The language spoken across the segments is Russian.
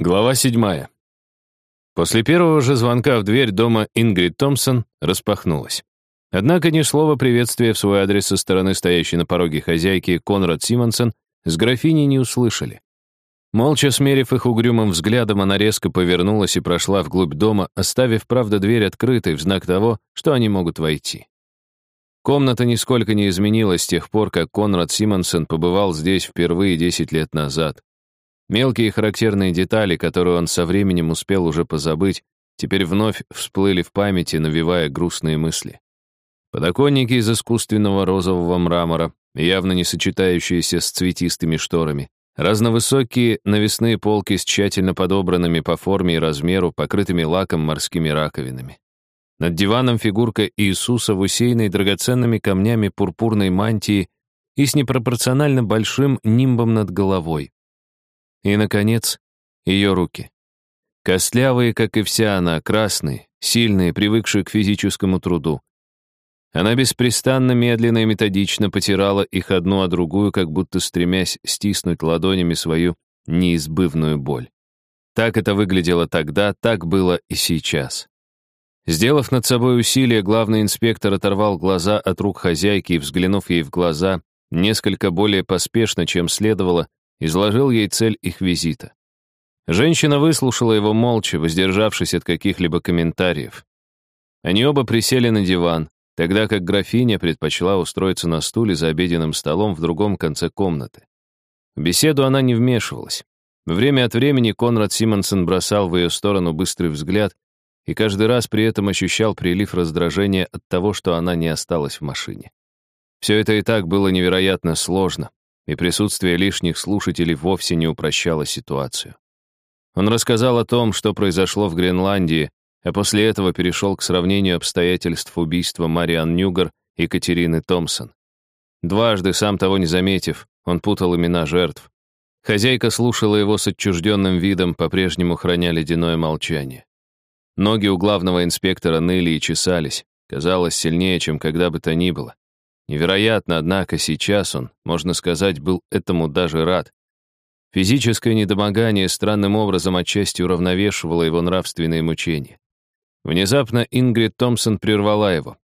Глава седьмая. После первого же звонка в дверь дома Ингрид Томпсон распахнулась. Однако ни слова приветствия в свой адрес со стороны стоящей на пороге хозяйки Конрад Симонсон с графиней не услышали. Молча смерив их угрюмым взглядом, она резко повернулась и прошла вглубь дома, оставив, правда, дверь открытой в знак того, что они могут войти. Комната нисколько не изменилась с тех пор, как Конрад Симонсон побывал здесь впервые 10 лет назад. Мелкие характерные детали, которые он со временем успел уже позабыть, теперь вновь всплыли в памяти, навевая грустные мысли. Подоконники из искусственного розового мрамора, явно не сочетающиеся с цветистыми шторами, разновысокие навесные полки с тщательно подобранными по форме и размеру, покрытыми лаком морскими раковинами. Над диваном фигурка Иисуса в усеянной драгоценными камнями пурпурной мантии и с непропорционально большим нимбом над головой. И, наконец, ее руки. Костлявые, как и вся она, красные, сильные, привыкшие к физическому труду. Она беспрестанно, медленно и методично потирала их одну о другую, как будто стремясь стиснуть ладонями свою неизбывную боль. Так это выглядело тогда, так было и сейчас. Сделав над собой усилие, главный инспектор оторвал глаза от рук хозяйки и, взглянув ей в глаза, несколько более поспешно, чем следовало, изложил ей цель их визита. Женщина выслушала его молча, воздержавшись от каких-либо комментариев. Они оба присели на диван, тогда как графиня предпочла устроиться на стуле за обеденным столом в другом конце комнаты. В беседу она не вмешивалась. Время от времени Конрад Симонсон бросал в ее сторону быстрый взгляд и каждый раз при этом ощущал прилив раздражения от того, что она не осталась в машине. Все это и так было невероятно сложно, и присутствие лишних слушателей вовсе не упрощало ситуацию. Он рассказал о том, что произошло в Гренландии, а после этого перешел к сравнению обстоятельств убийства Мариан Нюгар и Катерины Томпсон. Дважды, сам того не заметив, он путал имена жертв. Хозяйка слушала его с отчужденным видом, по-прежнему храня ледяное молчание. Ноги у главного инспектора ныли и чесались, казалось, сильнее, чем когда бы то ни было. Невероятно, однако, сейчас он, можно сказать, был этому даже рад. Физическое недомогание странным образом отчасти уравновешивало его нравственные мучения. Внезапно Ингрид Томпсон прервала его.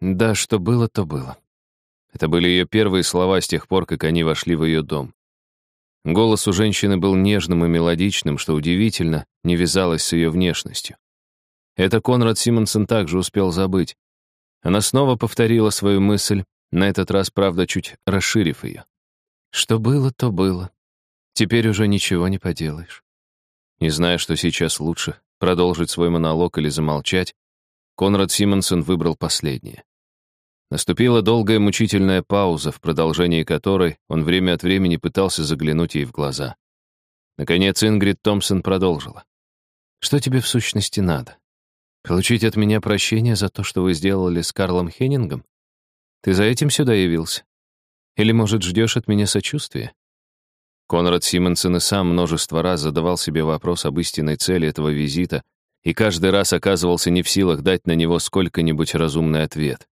«Да, что было, то было». Это были ее первые слова с тех пор, как они вошли в ее дом. Голос у женщины был нежным и мелодичным, что удивительно не вязалось с ее внешностью. Это Конрад Симонсон также успел забыть. Она снова повторила свою мысль, на этот раз, правда, чуть расширив ее. Что было, то было. Теперь уже ничего не поделаешь. Не зная, что сейчас лучше, продолжить свой монолог или замолчать, Конрад Симонсон выбрал последнее. Наступила долгая мучительная пауза, в продолжении которой он время от времени пытался заглянуть ей в глаза. Наконец Ингрид Томпсон продолжила. «Что тебе в сущности надо? Получить от меня прощение за то, что вы сделали с Карлом Хеннингом? Ты за этим сюда явился? Или, может, ждешь от меня сочувствия?» Конрад Симонсон и сам множество раз задавал себе вопрос об истинной цели этого визита и каждый раз оказывался не в силах дать на него сколько-нибудь разумный ответ.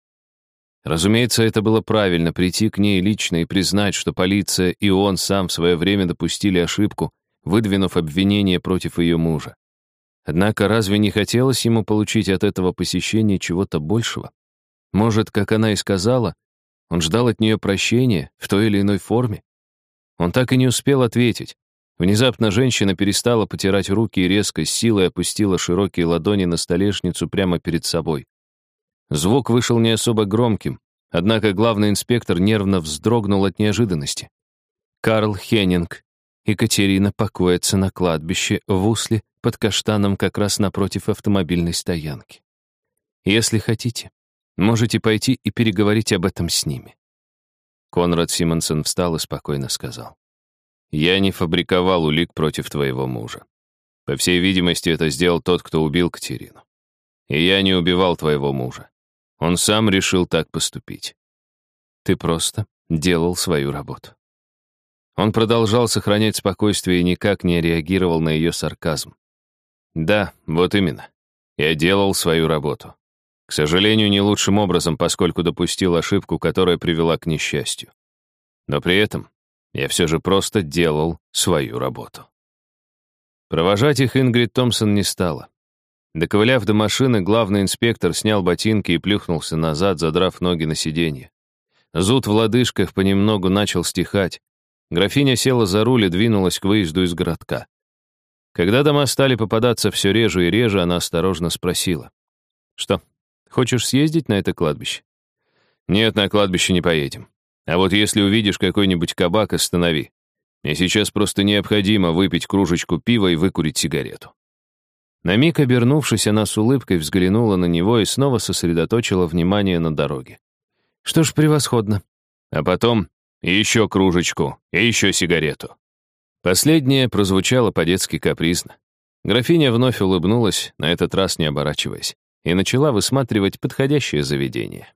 Разумеется, это было правильно прийти к ней лично и признать, что полиция и он сам в свое время допустили ошибку, выдвинув обвинение против ее мужа. Однако разве не хотелось ему получить от этого посещения чего-то большего? Может, как она и сказала, он ждал от нее прощения в той или иной форме? Он так и не успел ответить. Внезапно женщина перестала потирать руки и резко с силой опустила широкие ладони на столешницу прямо перед собой. Звук вышел не особо громким, однако главный инспектор нервно вздрогнул от неожиданности. Карл Хеннинг и Катерина покоятся на кладбище в Усле под каштаном как раз напротив автомобильной стоянки. Если хотите, Можете пойти и переговорить об этом с ними». Конрад Симонсон встал и спокойно сказал. «Я не фабриковал улик против твоего мужа. По всей видимости, это сделал тот, кто убил Катерину. И я не убивал твоего мужа. Он сам решил так поступить. Ты просто делал свою работу». Он продолжал сохранять спокойствие и никак не реагировал на ее сарказм. «Да, вот именно. Я делал свою работу. К сожалению, не лучшим образом, поскольку допустил ошибку, которая привела к несчастью. Но при этом я все же просто делал свою работу. Провожать их Ингрид Томпсон не стала. Доковыляв до машины, главный инспектор снял ботинки и плюхнулся назад, задрав ноги на сиденье. Зуд в лодыжках понемногу начал стихать. Графиня села за руль и двинулась к выезду из городка. Когда дома стали попадаться все реже и реже, она осторожно спросила. «Что, хочешь съездить на это кладбище?» «Нет, на кладбище не поедем. А вот если увидишь какой-нибудь кабак, останови. Мне сейчас просто необходимо выпить кружечку пива и выкурить сигарету». На миг обернувшись, она с улыбкой взглянула на него и снова сосредоточила внимание на дороге. «Что ж, превосходно». А потом еще кружечку и еще сигарету. Последнее прозвучало по-детски капризно. Графиня вновь улыбнулась, на этот раз не оборачиваясь, и начала высматривать подходящее заведение.